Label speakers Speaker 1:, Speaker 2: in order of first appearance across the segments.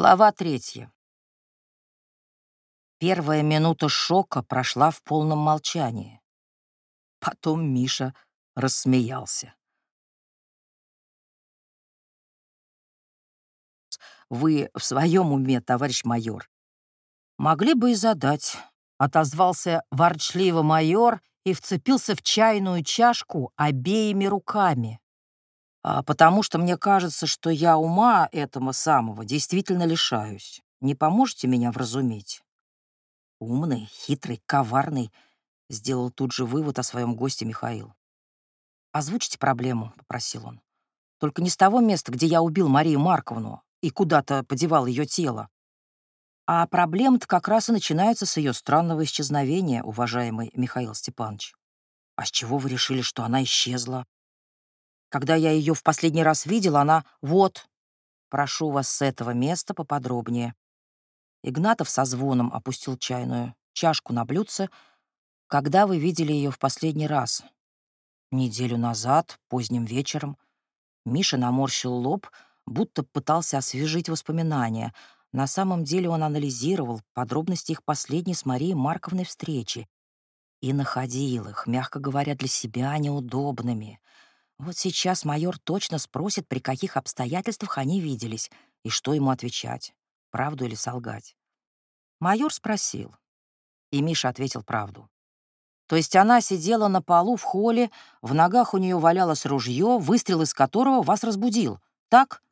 Speaker 1: Глава третья. Первая минута шока прошла в полном молчании. Потом Миша рассмеялся. «Вы в своем уме, товарищ майор?» «Могли бы и задать», — отозвался ворчливо майор и вцепился в чайную чашку обеими руками потому что мне кажется, что я ума этого самого действительно лишаюсь. Не поможете меня вразуметь? Умный, хитрый, коварный, сделал тут же вывод о своем госте Михаил. «Озвучите проблему», — попросил он. «Только не с того места, где я убил Марию Марковну и куда-то подевал ее тело. А проблема-то как раз и начинается с ее странного исчезновения, уважаемый Михаил Степанович. А с чего вы решили, что она исчезла? Когда я ее в последний раз видел, она «Вот, прошу вас с этого места поподробнее». Игнатов со звоном опустил чайную чашку на блюдце. «Когда вы видели ее в последний раз?» «Неделю назад, поздним вечером». Миша наморщил лоб, будто пытался освежить воспоминания. На самом деле он анализировал подробности их последней с Марией Марковной встречи и находил их, мягко говоря, для себя неудобными — вот сейчас майор точно спросит, при каких обстоятельствах они виделись, и что ему отвечать, правду или солгать. Майор спросил, и Миша ответил правду. То есть она сидела на полу в холле, в ногах у нее валялось ружье, выстрел из которого вас разбудил. Так?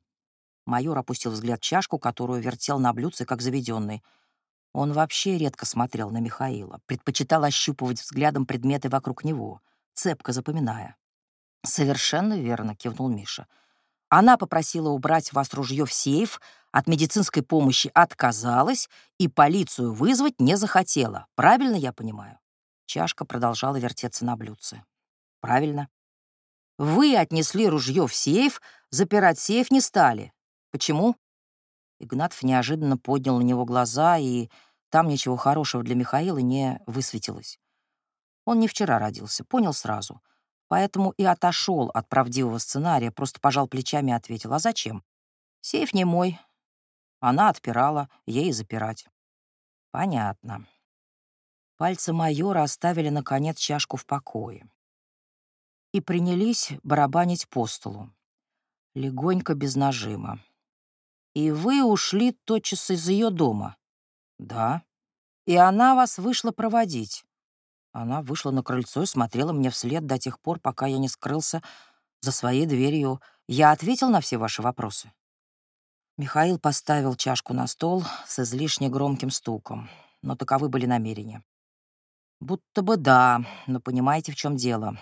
Speaker 1: Майор опустил взгляд в чашку, которую вертел на блюдце, как заведенный. Он вообще редко смотрел на Михаила, предпочитал ощупывать взглядом предметы вокруг него, цепко запоминая. «Совершенно верно», — кивнул Миша. «Она попросила убрать вас ружье в сейф, от медицинской помощи отказалась и полицию вызвать не захотела. Правильно я понимаю?» Чашка продолжала вертеться на блюдце. «Правильно. Вы отнесли ружье в сейф, запирать сейф не стали. Почему?» Игнатов неожиданно поднял на него глаза, и там ничего хорошего для Михаила не высветилось. Он не вчера родился, понял сразу — Поэтому и отошел от правдивого сценария, просто пожал плечами и ответил, а зачем? Сейф не мой. Она отпирала, ей запирать. Понятно. Пальцы майора оставили, наконец, чашку в покое. И принялись барабанить по столу. Легонько, без нажима. «И вы ушли тотчас из ее дома?» «Да». «И она вас вышла проводить?» Она вышла на крыльцо и смотрела мне вслед до тех пор, пока я не скрылся за своей дверью. Я ответил на все ваши вопросы. Михаил поставил чашку на стол с излишне громким стуком, но таковы были намерения. Будто бы да, но понимаете, в чем дело.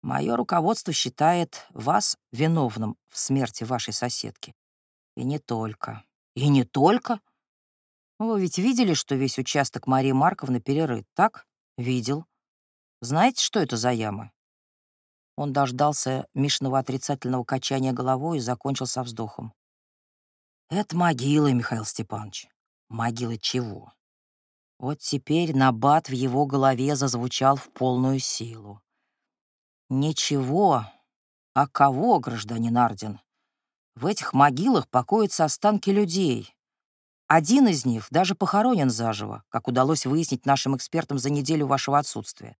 Speaker 1: Мое руководство считает вас виновным в смерти вашей соседки. И не только. И не только? Вы ведь видели, что весь участок Марии Марковны перерыт, так? «Видел. Знаете, что это за ямы?» Он дождался Мишного отрицательного качания головой и закончил со вздохом. «Это могилы, Михаил Степанович. Могилы чего?» Вот теперь набат в его голове зазвучал в полную силу. «Ничего, а кого, гражданин Ардин? В этих могилах покоятся останки людей, один из них даже похоронен заживо, как удалось выяснить нашим экспертам за неделю вашего отсутствия.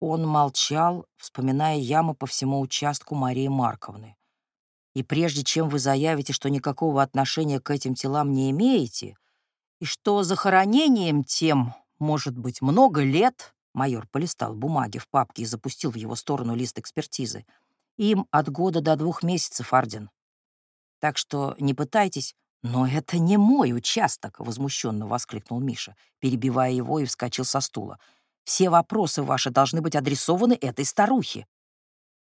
Speaker 1: Он молчал, вспоминая ямы по всему участку Марии Марковны. И прежде чем вы заявите, что никакого отношения к этим телам не имеете, и что захоронением тем может быть много лет, майор полистал бумаги в папке и запустил в его сторону лист экспертизы, им от года до двух месяцев, Арден. Так что не пытайтесь «Но это не мой участок!» — возмущенно воскликнул Миша, перебивая его и вскочил со стула. «Все вопросы ваши должны быть адресованы этой старухе».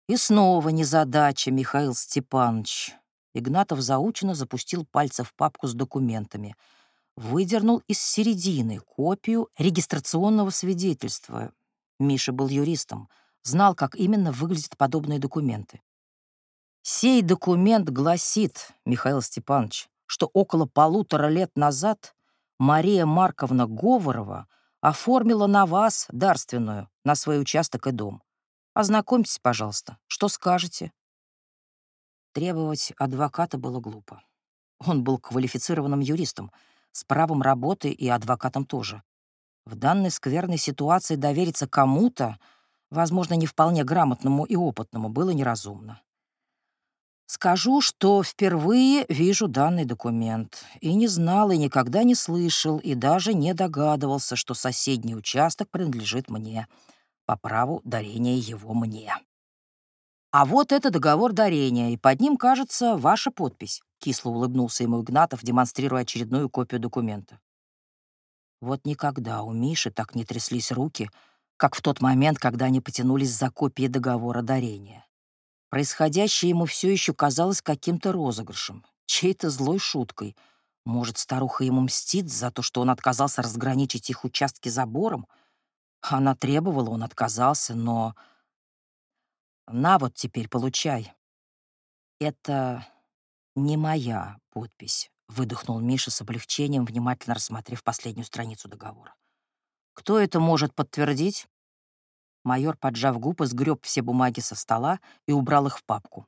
Speaker 1: И снова незадача, Михаил Степанович. Игнатов заученно запустил пальцы в папку с документами. Выдернул из середины копию регистрационного свидетельства. Миша был юристом, знал, как именно выглядят подобные документы. «Сей документ гласит, Михаил Степанович, что около полутора лет назад Мария Марковна Говорова оформила на вас дарственную, на свой участок и дом. Ознакомьтесь, пожалуйста. Что скажете?» Требовать адвоката было глупо. Он был квалифицированным юристом, с правом работы и адвокатом тоже. В данной скверной ситуации довериться кому-то, возможно, не вполне грамотному и опытному, было неразумно. Скажу, что впервые вижу данный документ. И не знал, и никогда не слышал, и даже не догадывался, что соседний участок принадлежит мне. По праву дарения его мне. А вот это договор дарения, и под ним, кажется, ваша подпись. Кисло улыбнулся ему Игнатов, демонстрируя очередную копию документа. Вот никогда у Миши так не тряслись руки, как в тот момент, когда они потянулись за копией договора дарения. Происходящее ему все еще казалось каким-то розыгрышем, чьей-то злой шуткой. Может, старуха ему мстит за то, что он отказался разграничить их участки забором? Она требовала, он отказался, но... На вот теперь, получай. Это не моя подпись, выдохнул Миша с облегчением, внимательно рассмотрев последнюю страницу договора. Кто это может подтвердить? Майор, поджав губы, сгреб все бумаги со стола и убрал их в папку.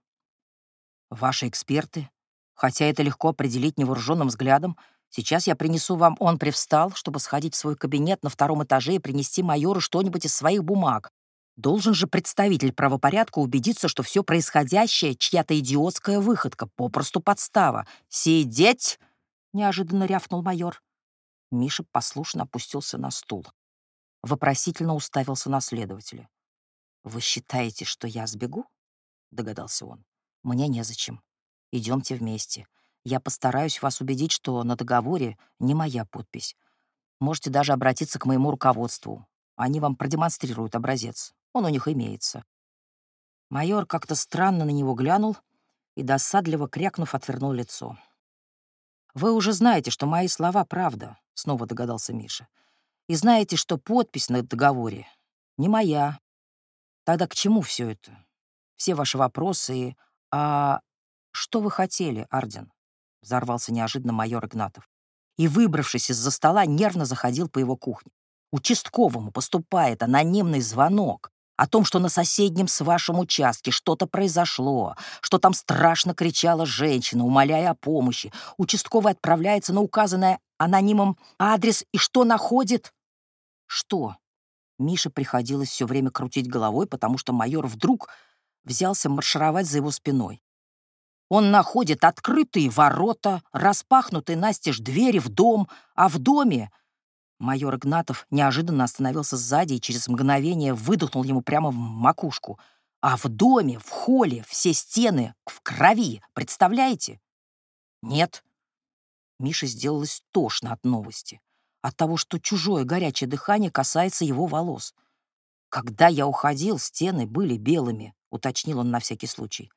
Speaker 1: «Ваши эксперты? Хотя это легко определить невооруженным взглядом. Сейчас я принесу вам...» Он привстал, чтобы сходить в свой кабинет на втором этаже и принести майору что-нибудь из своих бумаг. Должен же представитель правопорядка убедиться, что все происходящее — чья-то идиотская выходка, попросту подстава. «Сидеть!» — неожиданно рявкнул майор. Миша послушно опустился на стул вопросительно уставился на следователя. «Вы считаете, что я сбегу?» — догадался он. «Мне незачем. Идемте вместе. Я постараюсь вас убедить, что на договоре не моя подпись. Можете даже обратиться к моему руководству. Они вам продемонстрируют образец. Он у них имеется». Майор как-то странно на него глянул и, досадливо крякнув, отвернул лицо. «Вы уже знаете, что мои слова — правда», — снова догадался Миша. И знаете, что подпись на договоре не моя. Тогда к чему все это? Все ваши вопросы и... А что вы хотели, Арден? Взорвался неожиданно майор Игнатов. И, выбравшись из-за стола, нервно заходил по его кухне. Участковому поступает анонимный звонок о том, что на соседнем с вашим участке что-то произошло, что там страшно кричала женщина, умоляя о помощи. Участковый отправляется на указанное анонимом адрес и что находит? Что? Мише приходилось все время крутить головой, потому что майор вдруг взялся маршировать за его спиной. Он находит открытые ворота, распахнутые настежь двери в дом, а в доме... Майор Игнатов неожиданно остановился сзади и через мгновение выдохнул ему прямо в макушку. А в доме, в холле, все стены в крови, представляете? Нет. Мише сделалось тошно от новости от того, что чужое горячее дыхание касается его волос. «Когда я уходил, стены были белыми», — уточнил он на всякий случай.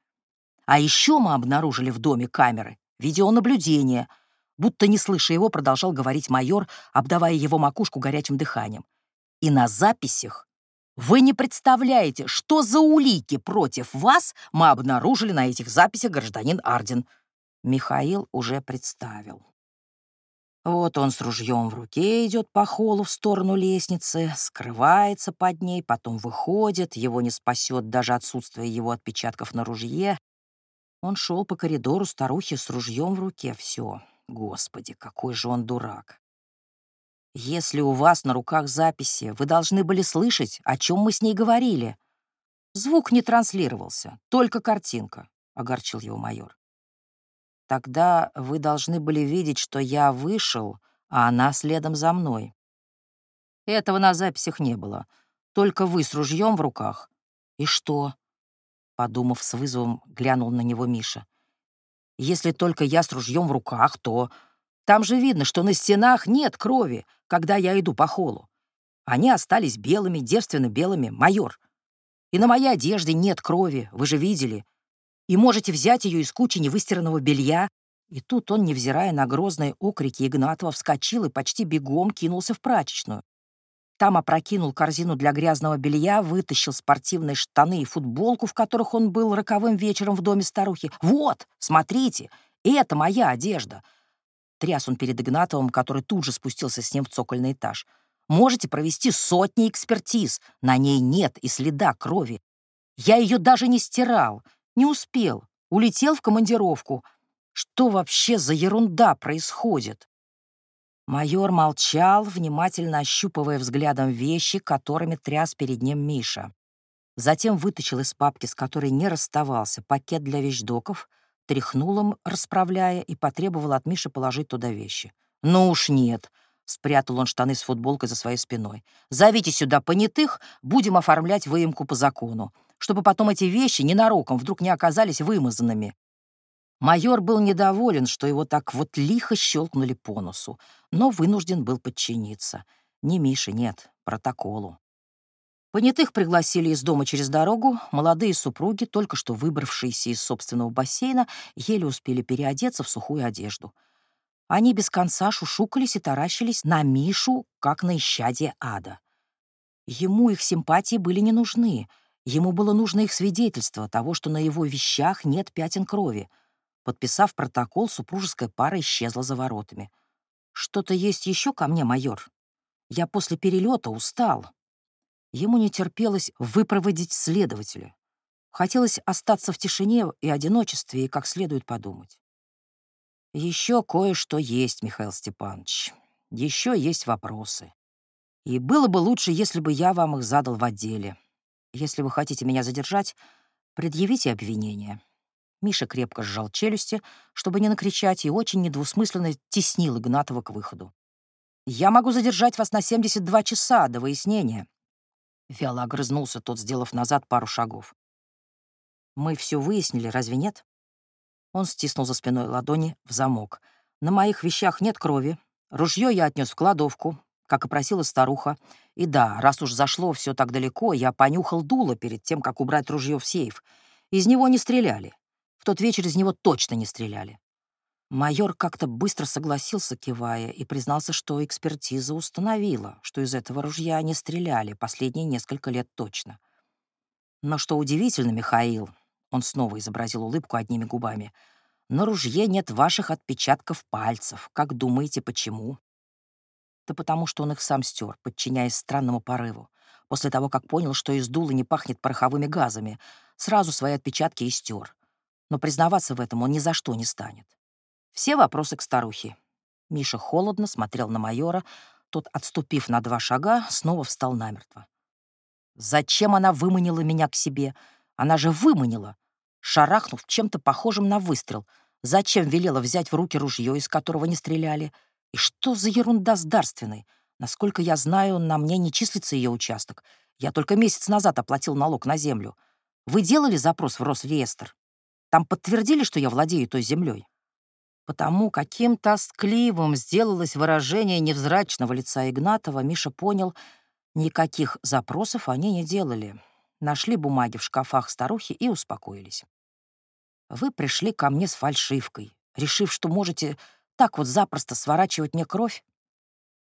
Speaker 1: «А еще мы обнаружили в доме камеры, видеонаблюдение», будто не слыша его, продолжал говорить майор, обдавая его макушку горячим дыханием. «И на записях вы не представляете, что за улики против вас мы обнаружили на этих записях, гражданин Арден». Михаил уже представил. Вот он с ружьем в руке идет по холу в сторону лестницы, скрывается под ней, потом выходит, его не спасет даже отсутствие его отпечатков на ружье. Он шел по коридору старухи с ружьем в руке. Все, господи, какой же он дурак. Если у вас на руках записи, вы должны были слышать, о чем мы с ней говорили. Звук не транслировался, только картинка, — огорчил его майор. Тогда вы должны были видеть, что я вышел, а она следом за мной. Этого на записях не было. Только вы с ружьем в руках. И что? Подумав с вызовом, глянул на него Миша. Если только я с ружьем в руках, то... Там же видно, что на стенах нет крови, когда я иду по холу. Они остались белыми, девственно белыми, майор. И на моей одежде нет крови, вы же видели и можете взять ее из кучи невыстиранного белья». И тут он, невзирая на грозные окрики Игнатова, вскочил и почти бегом кинулся в прачечную. Там опрокинул корзину для грязного белья, вытащил спортивные штаны и футболку, в которых он был роковым вечером в доме старухи. «Вот, смотрите, это моя одежда!» Тряс он перед Игнатовым, который тут же спустился с ним в цокольный этаж. «Можете провести сотни экспертиз. На ней нет и следа крови. Я ее даже не стирал. Не успел. Улетел в командировку. Что вообще за ерунда происходит? Майор молчал, внимательно ощупывая взглядом вещи, которыми тряс перед ним Миша. Затем вытащил из папки, с которой не расставался, пакет для вещдоков, тряхнул им, расправляя, и потребовал от Миши положить туда вещи. «Ну уж нет», — спрятал он штаны с футболкой за своей спиной. «Зовите сюда понятых, будем оформлять выемку по закону, чтобы потом эти вещи ненароком вдруг не оказались вымазанными. Майор был недоволен, что его так вот лихо щелкнули по носу, но вынужден был подчиниться. Не Мише, нет, протоколу. Понятых пригласили из дома через дорогу, молодые супруги, только что выбравшиеся из собственного бассейна, еле успели переодеться в сухую одежду. Они без конца шушукались и таращились на Мишу, как на исчадие ада. Ему их симпатии были не нужны, ему было нужно их свидетельство того, что на его вещах нет пятен крови — Подписав протокол, супружеская пара исчезла за воротами. «Что-то есть еще ко мне, майор? Я после перелета устал». Ему не терпелось выпроводить следователя. Хотелось остаться в тишине и одиночестве и как следует подумать. Еще кое-что есть, Михаил Степанович. Еще есть вопросы. И было бы лучше, если бы я вам их задал в отделе. Если вы хотите меня задержать, предъявите обвинение. Миша крепко сжал челюсти, чтобы не накричать, и очень недвусмысленно теснил Игнатова к выходу. «Я могу задержать вас на 72 часа до выяснения». Вяло огрызнулся тот, сделав назад пару шагов. «Мы все выяснили, разве нет?» Он стиснул за спиной ладони в замок. «На моих вещах нет крови. Ружье я отнес в кладовку, как и просила старуха. И да, раз уж зашло все так далеко, я понюхал дуло перед тем, как убрать ружье в сейф. Из него не стреляли. В тот вечер из него точно не стреляли. Майор как-то быстро согласился, кивая, и признался, что экспертиза установила, что из этого ружья не стреляли последние несколько лет точно. Но что удивительно, Михаил, он снова изобразил улыбку одними губами, на ружье нет ваших отпечатков пальцев. Как думаете, почему? Да потому что он их сам стер, подчиняясь странному порыву. После того, как понял, что из дула не пахнет пороховыми газами, сразу свои отпечатки и стер но признаваться в этом он ни за что не станет. Все вопросы к старухе. Миша холодно смотрел на майора, тот, отступив на два шага, снова встал намертво. «Зачем она выманила меня к себе? Она же выманила!» Шарахнув чем-то похожим на выстрел. Зачем велела взять в руки ружье, из которого не стреляли? И что за ерунда с дарственной? Насколько я знаю, на мне не числится ее участок. Я только месяц назад оплатил налог на землю. Вы делали запрос в Росреестр? Там подтвердили, что я владею той землей. Потому каким тоскливым сделалось выражение невзрачного лица Игнатова, Миша понял, никаких запросов они не делали. Нашли бумаги в шкафах старухи и успокоились. Вы пришли ко мне с фальшивкой, решив, что можете так вот запросто сворачивать мне кровь?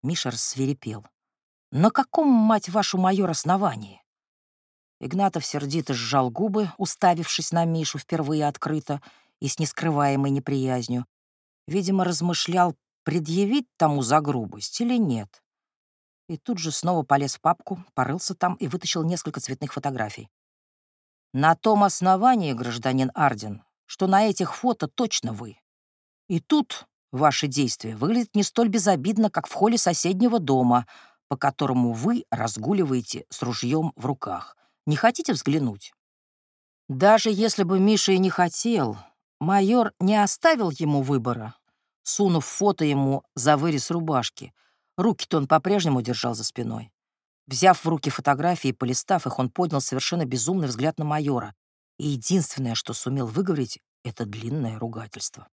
Speaker 1: Миша рассверепел. На каком, мать вашу, майор, основании? Игнатов сердито сжал губы, уставившись на Мишу впервые открыто и с нескрываемой неприязнью. Видимо, размышлял, предъявить тому за грубость или нет. И тут же снова полез в папку, порылся там и вытащил несколько цветных фотографий. «На том основании, гражданин Арден, что на этих фото точно вы. И тут ваши действия выглядят не столь безобидно, как в холле соседнего дома, по которому вы разгуливаете с ружьем в руках. Не хотите взглянуть?» Даже если бы Миша и не хотел, майор не оставил ему выбора, сунув фото ему за вырез рубашки. Руки-то он по-прежнему держал за спиной. Взяв в руки фотографии и полистав их, он поднял совершенно безумный взгляд на майора. И единственное, что сумел выговорить, — это длинное ругательство.